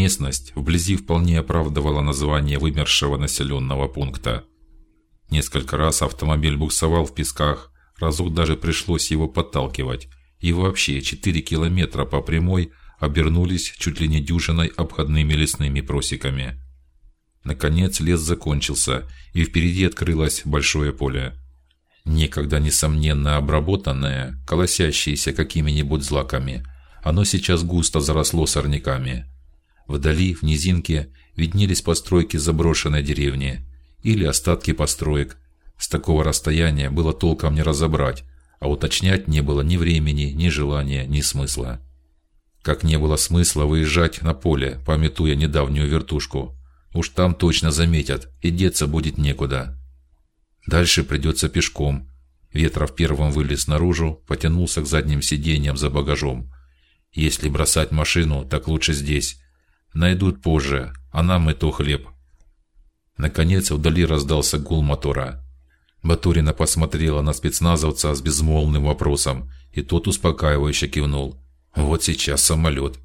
Местность вблизи вполне оправдывала название вымершего населенного пункта. Несколько раз автомобиль буксовал в песках, разок даже пришлось его подталкивать, и вообще четыре километра по прямой обернулись чуть ли не дюжиной обходными лесными просеками. Наконец лес закончился, и впереди открылось большое поле. Некогда несомненно обработанное, колосящееся какими-нибудь злаками, оно сейчас густо заросло сорняками. Вдали, в низинке, виднелись постройки заброшенной деревни или остатки построек. С такого расстояния было толком не разобрать, а уточнять не было ни времени, ни желания, ни смысла. Как не было смысла выезжать на поле, пометуя недавнюю вертушку. Уж там точно заметят, и деться будет некуда. Дальше придется пешком. Ветров первым вылез наружу, потянулся к задним сиденьям за багажом. Если бросать машину, так лучше здесь. Найдут позже, а нам и то хлеб. Наконец вдали раздался гул мотора. Батурина посмотрела на спецназовца с безмолвным вопросом, и тот успокаивающе кивнул. Вот сейчас самолет.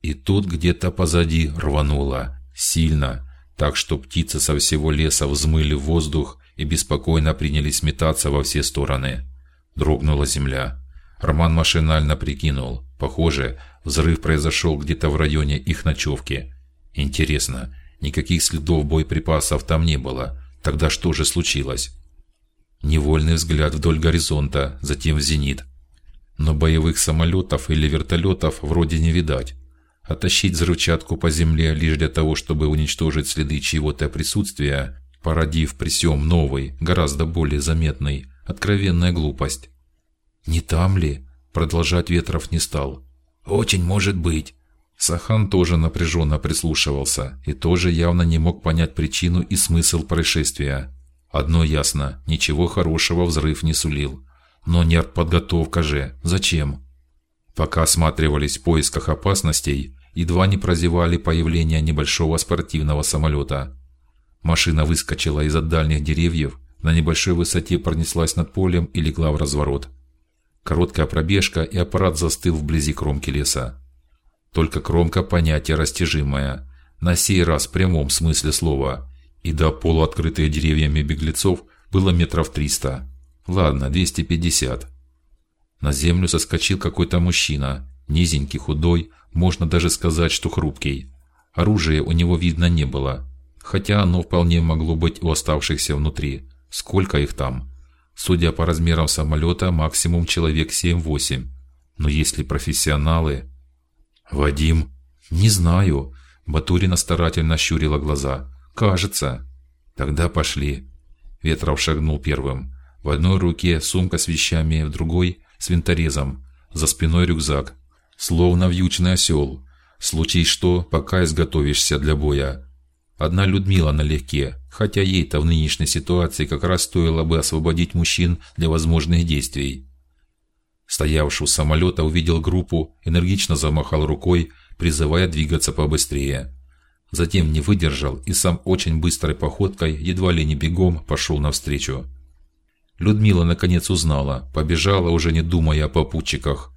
И тут где-то позади рвануло сильно, так что птицы со всего леса взмыли в воздух и беспокойно принялись метаться во все стороны. Дрогнула земля. Роман машинально прикинул. Похоже, взрыв произошел где-то в районе их ночевки. Интересно, никаких следов боеприпасов там не было. Тогда что же случилось? Невольный взгляд вдоль горизонта, затем в зенит. Но боевых самолетов или вертолетов вроде не видать. Оттащить взрывчатку по земле лишь для того, чтобы уничтожить следы чьего-то присутствия, породив при сём новый, гораздо более заметный, откровенная глупость. Не там ли? Продолжать Ветров не стал. Очень может быть. Сахан тоже напряженно прислушивался и тоже явно не мог понять причину и смысл происшествия. Одно ясно: ничего хорошего взрыв не сулил. Но не подготовка же. Зачем? Пока осматривались в поисках опасностей, едва не прозевали появление небольшого спортивного самолета. Машина выскочила из-за дальних деревьев, на небольшой высоте пронеслась над полем и легла в разворот. Короткая пробежка, и аппарат застыл вблизи кромки леса. Только кромка понятие растяжимое, на сей раз в прямом смысле слова, и до полуоткрытых деревьями беглецов было метров триста. Ладно, двести пятьдесят. На землю соскочил какой-то мужчина, низенький, худой, можно даже сказать, что хрупкий. Оружия у него видно не было, хотя оно вполне могло быть у оставшихся внутри. Сколько их там? Судя по размерам самолета, максимум человек семь-восемь. Но если профессионалы, Вадим, не знаю. Батурина старательно щурила глаза. Кажется. Тогда пошли. Ветров шагнул первым. В одной руке сумка с вещами, в другой с винторезом, за спиной рюкзак, словно вьючный осел. Случай что, пока изготовишься для боя. Одна Людмила налегке, хотя ей-то в нынешней ситуации как раз стоило бы освободить мужчин для возможных действий. Стоявший у самолета увидел группу, энергично замахал рукой, призывая двигаться побыстрее. Затем не выдержал и сам очень быстрой походкой, едва ли не бегом, пошел навстречу. Людмила наконец узнала, побежала уже не думая о попутчиках.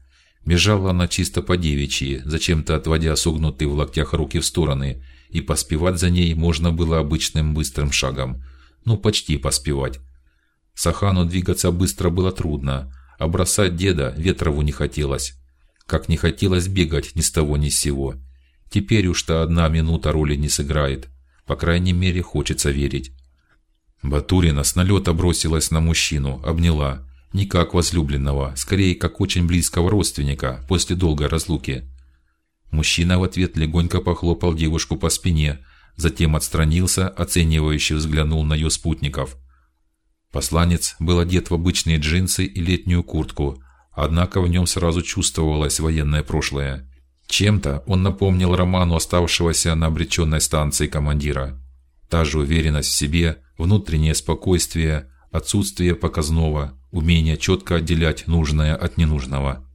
Бежала она чисто по девичьи, зачем-то отводя согнутые в локтях руки в стороны и поспевать за ней можно было обычным быстрым шагом, ну почти поспевать. Сахану двигаться быстро было трудно, а бросать деда Ветрову не хотелось, как не хотелось бегать ни с того ни с сего. Теперь уж-то одна минута роли не сыграет, по крайней мере хочется верить. Батурина с налета бросилась на мужчину, обняла, не как возлюбленного, скорее как очень близкого родственника после долгой разлуки. Мужчина в ответ легонько похлопал девушку по спине, затем отстранился, оценивающе взглянул на ее спутников. Посланец был одет в обычные джинсы и летнюю куртку, однако в нем сразу чувствовалось военное прошлое. Чем-то он напомнил Роману оставшегося на обреченной станции командира. Та же уверенность в себе, внутреннее спокойствие, отсутствие показного, умение четко отделять нужное от ненужного.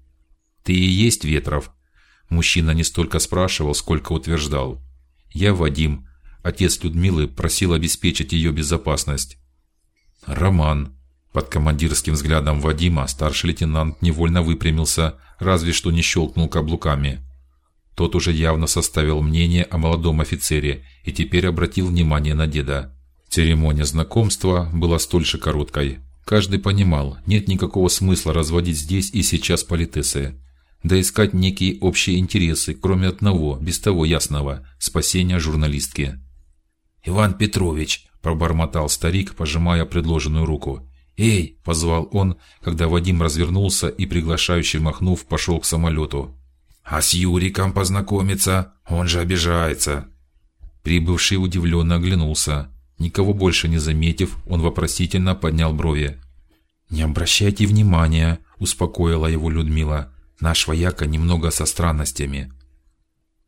Ты и есть Ветров, Мужчина не столько спрашивал, сколько утверждал. Я Вадим, отец Людмилы, просил обеспечить ее безопасность. Роман. Под командирским взглядом Вадима старший лейтенант невольно выпрямился, разве что не щелкнул каблуками. Тот уже явно составил мнение о молодом офицере и теперь обратил внимание на деда. Церемония знакомства была столь же короткой. Каждый понимал, нет никакого смысла разводить здесь и сейчас политесы, да искать некие общие интересы, кроме одного, без того ясного спасения журналистки. Иван Петрович, пробормотал старик, пожимая предложенную руку. Эй, позвал он, когда Вадим развернулся и приглашающий махнув пошел к самолету. А с Юриком познакомиться, он же обижается. Прибывший удивленно оглянулся. Никого больше не заметив, он вопросительно поднял брови. Не обращайте внимания, успокоила его Людмила. Наш вояка немного со странностями.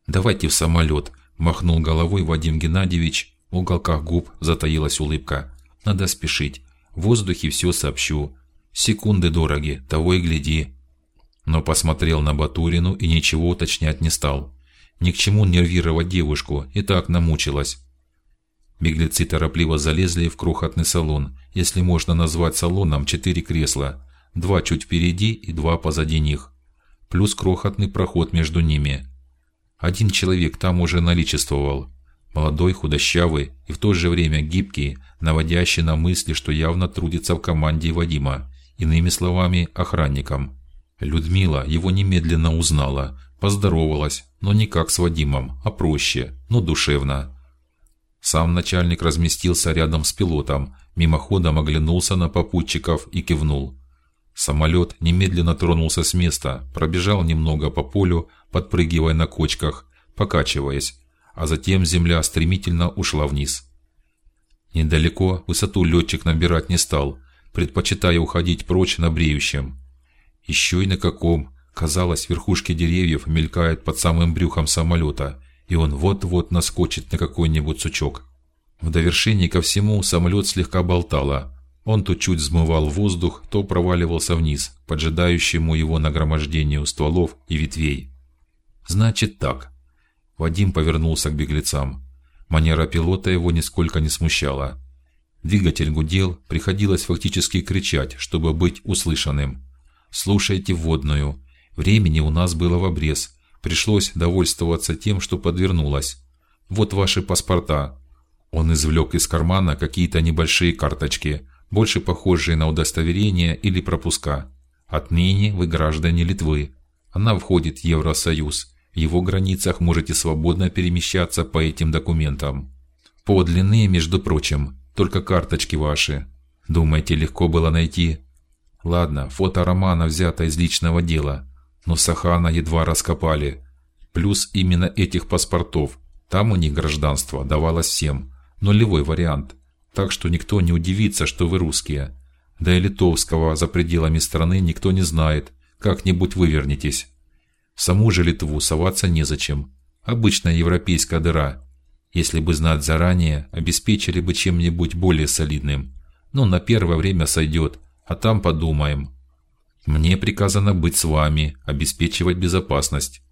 Давайте в самолет, махнул головой Вадим Геннадьевич. В уголках губ затаилась улыбка. Надо спешить. В воздухе все сообщу. Секунды дороги, того и гляди. Но посмотрел на Батурину и ничего уточнять не стал. Ни к чему нервировать девушку, и так намучилась. Беглецы торопливо залезли в крохотный салон, если можно назвать салоном четыре кресла, два чуть впереди и два позади них, плюс крохотный проход между ними. Один человек там уже наличествовал, молодой, худощавый и в то же время гибкий, наводящий на мысли, что явно трудится в команде Вадима, иными словами, охранником. Людмила его немедленно узнала, поздоровалась, но не как с Вадимом, а проще, но душевно. Сам начальник разместился рядом с пилотом, мимоходом оглянулся на попутчиков и кивнул. Самолет немедленно тронулся с места, пробежал немного по полю, подпрыгивая на кочках, покачиваясь, а затем земля стремительно ушла вниз. Недалеко высоту летчик набирать не стал, предпочитая уходить прочь на бреющем. Еще и на каком, казалось, верхушки деревьев мелькают под самым брюхом самолета, и он вот-вот наскочит на какой-нибудь сучок. В довершение ко всему самолет слегка болтало. Он то чуть взмывал воздух, то проваливался вниз, поджидающему его нагромождению стволов и ветвей. Значит так. Вадим повернулся к беглецам. Манера пилота его нисколько не смущала. Двигатель гудел, приходилось фактически кричать, чтобы быть услышанным. Слушайте вводную. Времени у нас было в обрез. Пришлось довольствоваться тем, что подвернулось. Вот ваши паспорта. Он извлек из кармана какие-то небольшие карточки, больше похожие на удостоверения или пропуска. Отныне вы граждане Литвы. Она входит в Евросоюз. В его границах можете свободно перемещаться по этим документам. Подлинные, между прочим, только карточки ваши. Думаете, легко было найти? Ладно, фото романа взято из личного дела, но Сахана едва раскопали. Плюс именно этих паспортов. Там у них гражданство давалось всем, нулевой вариант. Так что никто не удивится, что вы русские. Да и литовского за пределами страны никто не знает. Как-нибудь вывернетесь. В саму же Литву соваться не зачем. Обычная европейская дыра. Если бы знать заранее, обеспечили бы чем-нибудь более солидным. Но на первое время сойдет, а там подумаем. Мне приказано быть с вами, обеспечивать безопасность.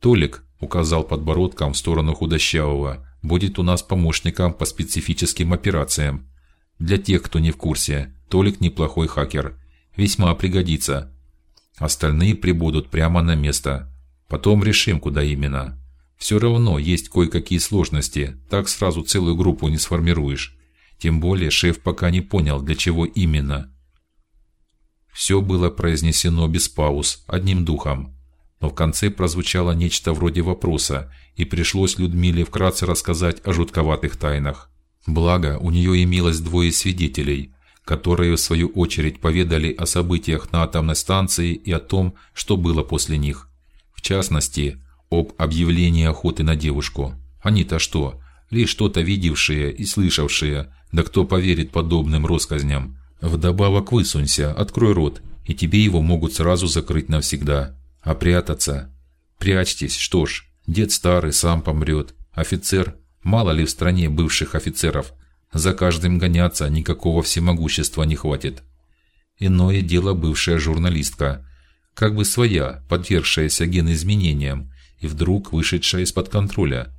Толик указал подбородком в сторону худощавого. Будет у нас помощником по специфическим операциям. Для тех, кто не в курсе, Толик неплохой хакер, весьма пригодится. Остальные прибудут прямо на место. Потом решим, куда именно. Все равно есть кое-какие сложности, так сразу целую группу не сформируешь. Тем более шеф пока не понял, для чего именно. Все было произнесено без пауз, одним духом. Но в конце прозвучало нечто вроде вопроса, и пришлось Людмиле вкратце рассказать о жутковатых тайнах. Благо, у нее имелось двое свидетелей, которые в свою очередь поведали о событиях на атомной станции и о том, что было после них. В частности, об объявлении охоты на девушку. Они-то что, лишь что-то видевшие и слышавшие, да кто поверит подобным россказням? Вдобавок высунься, открой рот, и тебе его могут сразу закрыть навсегда. А прятаться? Прячьтесь, что ж, дед старый сам помрет, офицер, мало ли в стране бывших офицеров за каждым гоняться никакого всемогущества не хватит. Иное дело бывшая журналистка, как бы своя, подвергшаяся геноизменениям и вдруг вышедшая из-под контроля.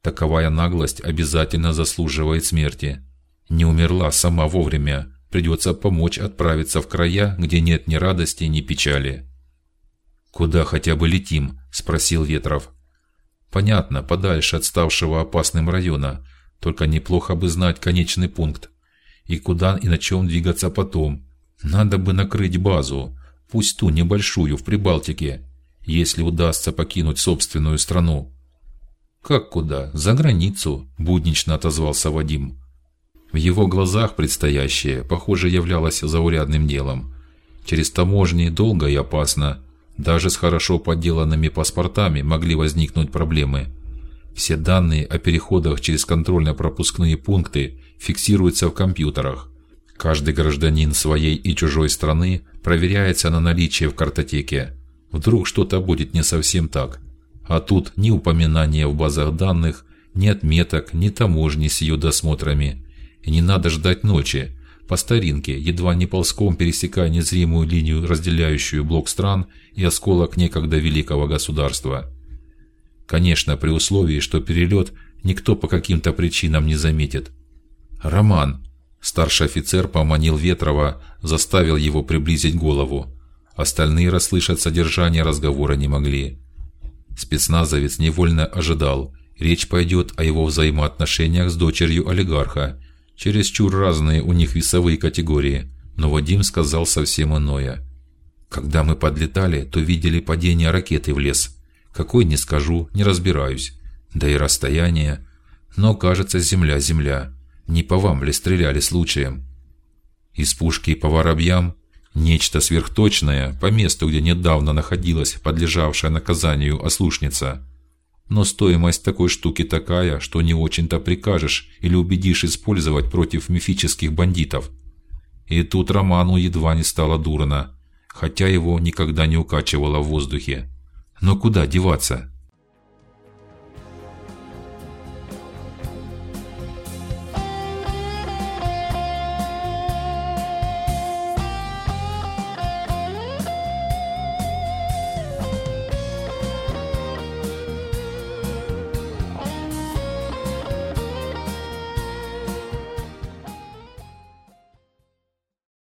Таковая наглость обязательно заслуживает смерти. Не умерла сама вовремя, придется помочь отправиться в края, где нет ни радости, ни печали. Куда хотя бы летим? – спросил Ветров. Понятно, подальше от ставшего опасным района. Только неплохо бы знать конечный пункт и куда и на чем двигаться потом. Надо бы накрыть базу, пусть ту небольшую в Прибалтике, если удастся покинуть собственную страну. Как куда? За границу, буднично отозвался Вадим. В его глазах предстоящее, похоже, являлось заурядным делом. Через таможни долго и опасно. Даже с хорошо подделанными паспортами могли возникнуть проблемы. Все данные о переходах через контрольно-пропускные пункты фиксируются в компьютерах. Каждый гражданин своей и чужой страны проверяется на наличие в картотеке. Вдруг что-то будет не совсем так, а тут ни упоминания в базах данных, ни отметок, ни таможни с ее досмотрами, и не надо ждать ночи. По старинке, едва не ползком пересекая незримую линию, разделяющую блок стран и осколок некогда великого государства. Конечно, при условии, что перелет никто по каким-то причинам не заметит. Роман, старший офицер поманил Ветрова, заставил его приблизить голову. Остальные расслышать содержание разговора не могли. Спецназовец невольно ожидал, речь пойдет о его взаимоотношениях с дочерью олигарха. Через чур разные у них весовые категории, но Вадим сказал совсем иное. Когда мы подлетали, то видели падение ракеты в лес. Какой не скажу, не разбираюсь. Да и расстояние, но кажется, земля земля. Не по вам ли стреляли случаем? Из пушки по воробьям Нечто сверхточное по месту, где недавно находилась подлежавшая наказанию ослушница. Но стоимость такой штуки такая, что не очень-то прикажешь или убедишь использовать против мифических бандитов. И тут Роману едва не стало дурно, хотя его никогда не укачивало в воздухе. Но куда деваться?